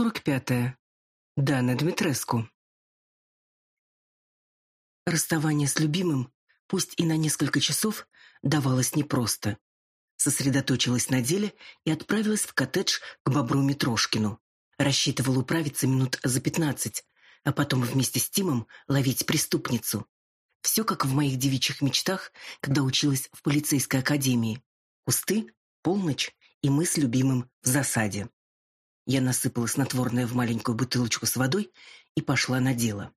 145. -е. Дана Дмитреску. Расставание с любимым, пусть и на несколько часов, давалось непросто. Сосредоточилась на деле и отправилась в коттедж к бобру Митрошкину. Рассчитывала управиться минут за пятнадцать, а потом вместе с Тимом ловить преступницу. Все как в моих девичьих мечтах, когда училась в полицейской академии. Кусты, полночь и мы с любимым в засаде. Я насыпала снотворное в маленькую бутылочку с водой и пошла на дело.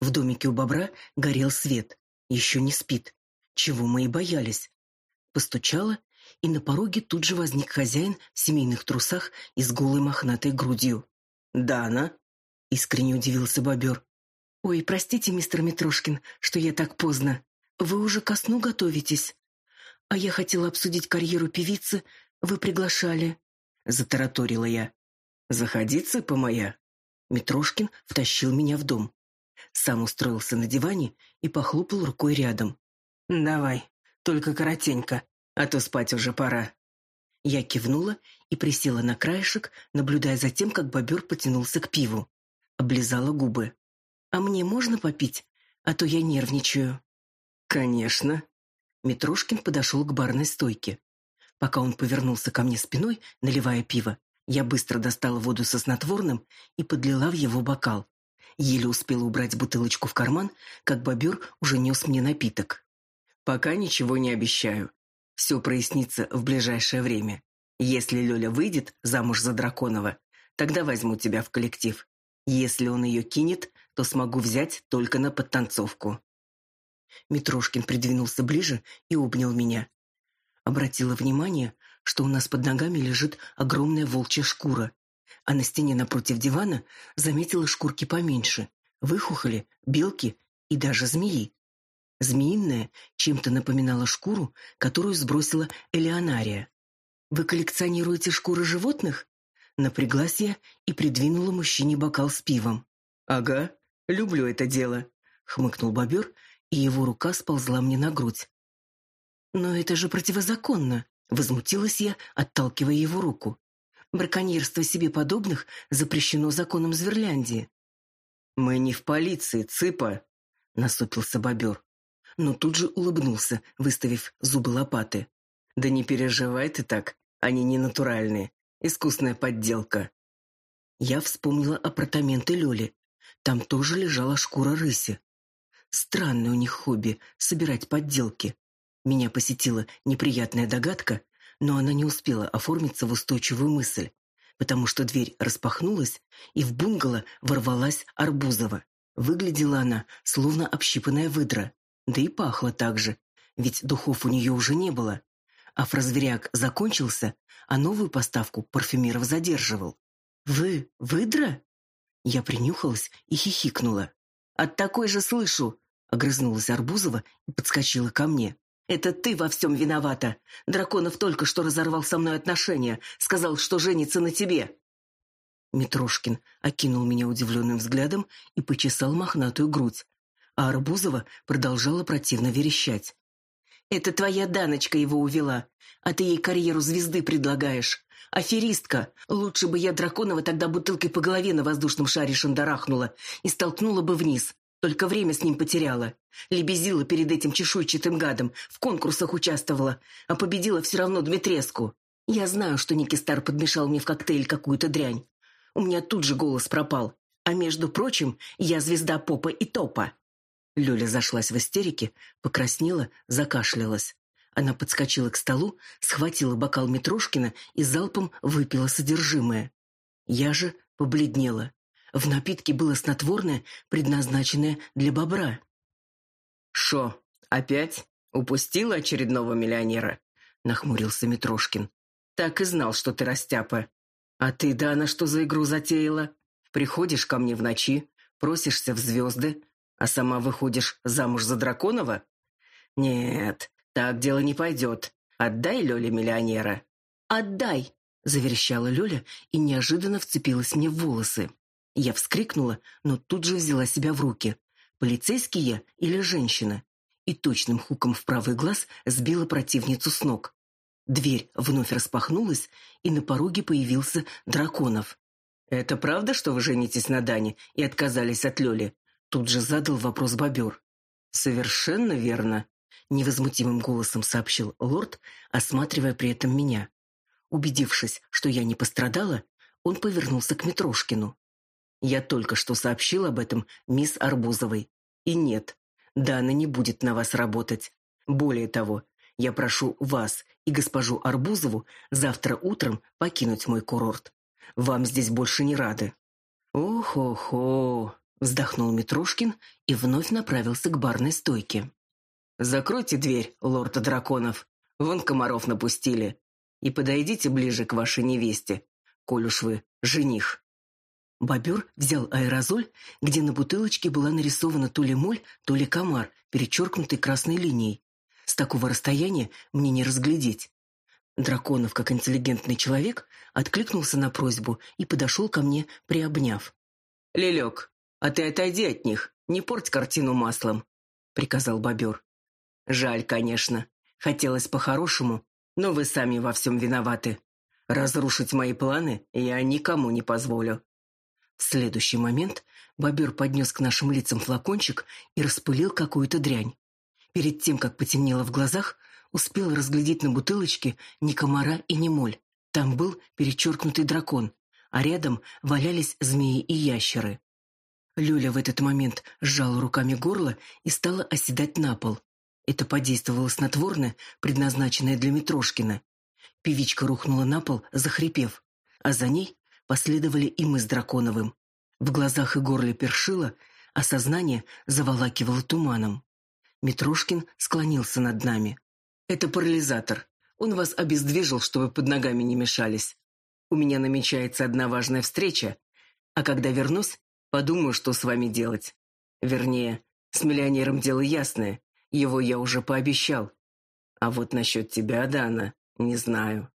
В домике у бобра горел свет. Еще не спит. Чего мы и боялись. Постучала, и на пороге тут же возник хозяин в семейных трусах и с голой мохнатой грудью. «Дана?» — искренне удивился бобер. «Ой, простите, мистер Митрошкин, что я так поздно. Вы уже ко сну готовитесь? А я хотела обсудить карьеру певицы. Вы приглашали». Затараторила я. «Заходи, цыпа моя!» Митрошкин втащил меня в дом. Сам устроился на диване и похлопал рукой рядом. «Давай, только коротенько, а то спать уже пора». Я кивнула и присела на краешек, наблюдая за тем, как бобер потянулся к пиву. Облизала губы. «А мне можно попить? А то я нервничаю». «Конечно». Митрошкин подошел к барной стойке. Пока он повернулся ко мне спиной, наливая пиво, я быстро достала воду со снотворным и подлила в его бокал. Еле успела убрать бутылочку в карман, как бобер уже нес мне напиток. «Пока ничего не обещаю. Все прояснится в ближайшее время. Если Лёля выйдет замуж за Драконова, тогда возьму тебя в коллектив. Если он ее кинет, то смогу взять только на подтанцовку». Митрошкин придвинулся ближе и обнял меня. Обратила внимание, что у нас под ногами лежит огромная волчья шкура, а на стене напротив дивана заметила шкурки поменьше, выхухоли, белки и даже змеи. Змеиная чем-то напоминала шкуру, которую сбросила Элеонария. «Вы коллекционируете шкуры животных?» Напряглась я и придвинула мужчине бокал с пивом. «Ага, люблю это дело», — хмыкнул бобер, и его рука сползла мне на грудь. «Но это же противозаконно», Возмутилась я, отталкивая его руку. Браконьерство себе подобных запрещено законом Зверляндии. «Мы не в полиции, цыпа!» — насупился бобер. Но тут же улыбнулся, выставив зубы лопаты. «Да не переживай ты так, они не натуральные. Искусная подделка». Я вспомнила апартаменты Лёли. Там тоже лежала шкура рыси. Странное у них хобби — собирать подделки. Меня посетила неприятная догадка, но она не успела оформиться в устойчивую мысль, потому что дверь распахнулась, и в бунгало ворвалась Арбузова. Выглядела она, словно общипанная выдра, да и пахла так же, ведь духов у нее уже не было. А фразверяк закончился, а новую поставку парфюмеров задерживал. «Вы выдра?» Я принюхалась и хихикнула. «От такой же слышу!» — огрызнулась Арбузова и подскочила ко мне. «Это ты во всем виновата. Драконов только что разорвал со мной отношения, сказал, что женится на тебе». Митрошкин окинул меня удивленным взглядом и почесал мохнатую грудь, а Арбузова продолжала противно верещать. «Это твоя Даночка его увела, а ты ей карьеру звезды предлагаешь. Аферистка! Лучше бы я Драконова тогда бутылкой по голове на воздушном шаре шандарахнула и столкнула бы вниз. Только время с ним потеряла. Лебезила перед этим чешуйчатым гадом, в конкурсах участвовала, а победила все равно Дмитреску. Я знаю, что Никистар подмешал мне в коктейль какую-то дрянь. У меня тут же голос пропал. А между прочим, я звезда попа и топа. Лёля зашлась в истерике, покраснела, закашлялась. Она подскочила к столу, схватила бокал Митрошкина и залпом выпила содержимое. Я же побледнела. В напитке было снотворное, предназначенное для бобра. «Шо, опять? Упустила очередного миллионера?» — нахмурился Митрошкин. «Так и знал, что ты растяпа. А ты, Дана, что за игру затеяла? Приходишь ко мне в ночи, просишься в звезды, а сама выходишь замуж за Драконова? Нет, так дело не пойдет. Отдай Лёле миллионера». «Отдай!» — заверещала Лёля и неожиданно вцепилась мне в волосы. Я вскрикнула, но тут же взяла себя в руки. Полицейский я или женщина? И точным хуком в правый глаз сбила противницу с ног. Дверь вновь распахнулась, и на пороге появился Драконов. «Это правда, что вы женитесь на Дане и отказались от Лёли?» Тут же задал вопрос бобер. «Совершенно верно», — невозмутимым голосом сообщил лорд, осматривая при этом меня. Убедившись, что я не пострадала, он повернулся к Митрошкину. «Я только что сообщил об этом мисс Арбузовой. И нет, Дана не будет на вас работать. Более того, я прошу вас и госпожу Арбузову завтра утром покинуть мой курорт. Вам здесь больше не рады». «Ох-охо!» — вздохнул Митрошкин и вновь направился к барной стойке. «Закройте дверь, лорд драконов. Вон комаров напустили. И подойдите ближе к вашей невесте, коль уж вы жених». Бобер взял аэрозоль, где на бутылочке была нарисована то ли моль, то ли комар, перечеркнутый красной линией. С такого расстояния мне не разглядеть. Драконов, как интеллигентный человек, откликнулся на просьбу и подошел ко мне, приобняв. «Лелек, а ты отойди от них, не порть картину маслом», — приказал бобер. «Жаль, конечно. Хотелось по-хорошему, но вы сами во всем виноваты. Разрушить мои планы я никому не позволю». В следующий момент бобер поднес к нашим лицам флакончик и распылил какую-то дрянь. Перед тем, как потемнело в глазах, успел разглядеть на бутылочке ни комара и ни моль. Там был перечеркнутый дракон, а рядом валялись змеи и ящеры. Люля в этот момент сжала руками горло и стала оседать на пол. Это подействовало снотворное, предназначенное для Митрошкина. Певичка рухнула на пол, захрипев, а за ней последовали и мы с Драконовым. В глазах и горле першило, а сознание заволакивало туманом. Митрошкин склонился над нами. «Это парализатор. Он вас обездвижил, чтобы под ногами не мешались. У меня намечается одна важная встреча, а когда вернусь, подумаю, что с вами делать. Вернее, с миллионером дело ясное, его я уже пообещал. А вот насчет тебя, Дана, не знаю.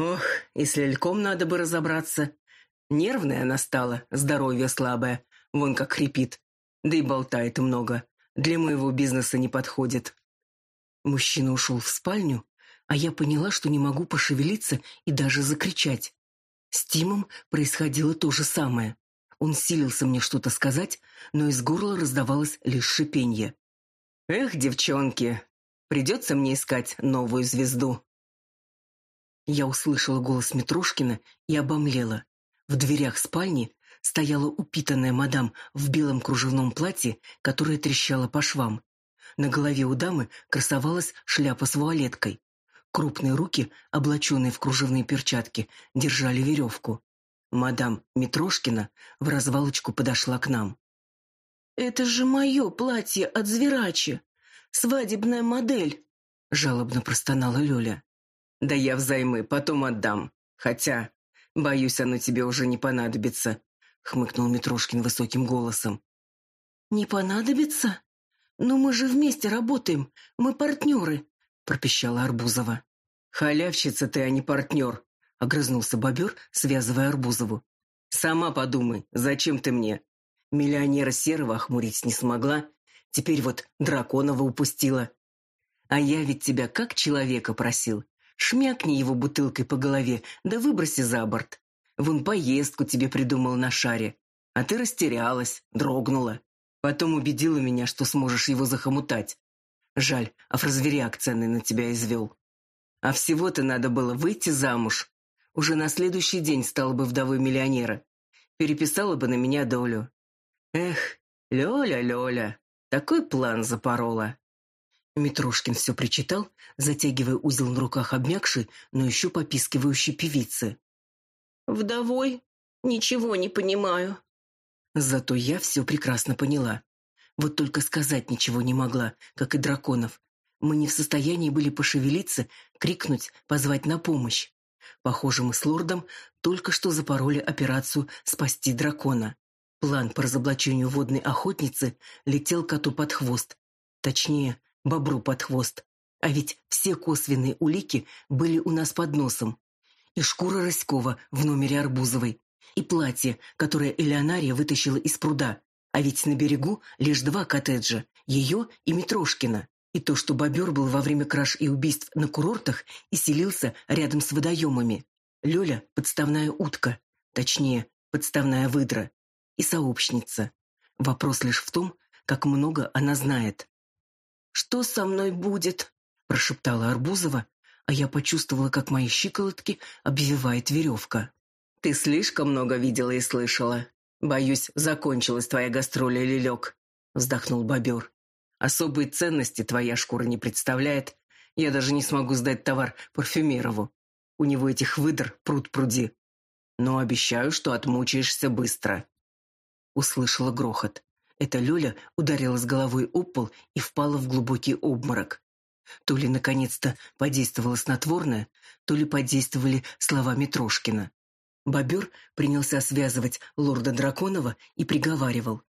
Ох, и с лельком надо бы разобраться. Нервная она стала, здоровье слабое, вон как хрипит. Да и болтает много. Для моего бизнеса не подходит. Мужчина ушел в спальню, а я поняла, что не могу пошевелиться и даже закричать. С Тимом происходило то же самое. Он силился мне что-то сказать, но из горла раздавалось лишь шипенье. «Эх, девчонки, придется мне искать новую звезду». Я услышала голос Митрошкина и обомлела. В дверях спальни стояла упитанная мадам в белом кружевном платье, которое трещало по швам. На голове у дамы красовалась шляпа с вуалеткой. Крупные руки, облаченные в кружевные перчатки, держали веревку. Мадам Митрошкина в развалочку подошла к нам. «Это же мое платье от Зверачи! Свадебная модель!» — жалобно простонала Лёля. «Да я взаймы, потом отдам. Хотя, боюсь, оно тебе уже не понадобится», — хмыкнул Митрошкин высоким голосом. «Не понадобится? Но мы же вместе работаем, мы партнеры», — пропищала Арбузова. «Халявщица ты, а не партнер», — огрызнулся бобер, связывая Арбузову. «Сама подумай, зачем ты мне? Миллионера Серого охмурить не смогла, теперь вот Драконова упустила. А я ведь тебя как человека просил. Шмякни его бутылкой по голове, да выброси за борт. Вон поездку тебе придумал на шаре. А ты растерялась, дрогнула. Потом убедила меня, что сможешь его захомутать. Жаль, афразверяк ценный на тебя извел. А всего-то надо было выйти замуж. Уже на следующий день стала бы вдовой миллионера. Переписала бы на меня долю. Эх, Лёля, Лёля, такой план запорола. Митрушкин все причитал, затягивая узел на руках обмякшей, но еще попискивающей певицы. Вдовой? Ничего не понимаю. Зато я все прекрасно поняла. Вот только сказать ничего не могла, как и драконов. Мы не в состоянии были пошевелиться, крикнуть, позвать на помощь. Похоже, мы с лордом только что запороли операцию «Спасти дракона». План по разоблачению водной охотницы летел коту под хвост. Точнее, бобру под хвост. А ведь все косвенные улики были у нас под носом и шкура Роськова в номере Арбузовой, и платье, которое Элеонария вытащила из пруда. А ведь на берегу лишь два коттеджа, ее и Митрошкина. И то, что бобер был во время краж и убийств на курортах и селился рядом с водоемами. Лёля — подставная утка. Точнее, подставная выдра и сообщница. Вопрос лишь в том, как много она знает. «Что со мной будет?» – прошептала Арбузова, а я почувствовала, как мои щиколотки обвивает веревка. «Ты слишком много видела и слышала. Боюсь, закончилась твоя гастроль, Лилек», – вздохнул бобер. «Особой ценности твоя шкура не представляет. Я даже не смогу сдать товар парфюмерову. У него этих выдр пруд-пруди. Но обещаю, что отмучаешься быстро». Услышала грохот. Эта Лёля ударилась головой об пол и впала в глубокий обморок. То ли наконец-то подействовало снотворное, то ли подействовали слова Митрошкина. Бобер принялся связывать лорда Драконова и приговаривал.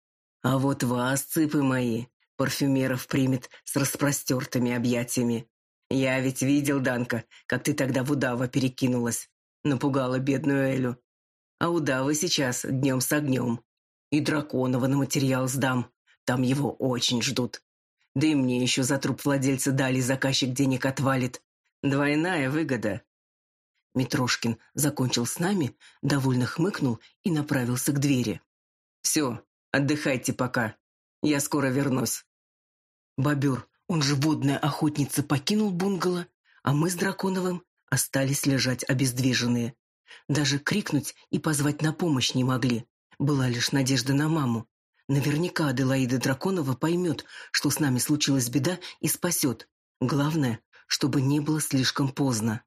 «А вот вас, цыпы мои, парфюмеров примет с распростертыми объятиями. Я ведь видел, Данка, как ты тогда в удава перекинулась. Напугала бедную Элю. А удавы сейчас днем с огнем. И Драконова на материал сдам. Там его очень ждут. Да и мне еще за труп владельца дали заказчик денег отвалит. Двойная выгода. Митрошкин закончил с нами, довольно хмыкнул и направился к двери. «Все, отдыхайте пока. Я скоро вернусь». Бобер, он же водная охотница, покинул бунгало, а мы с Драконовым остались лежать обездвиженные. Даже крикнуть и позвать на помощь не могли. Была лишь надежда на маму. Наверняка Аделаида Драконова поймет, что с нами случилась беда и спасет. Главное, чтобы не было слишком поздно.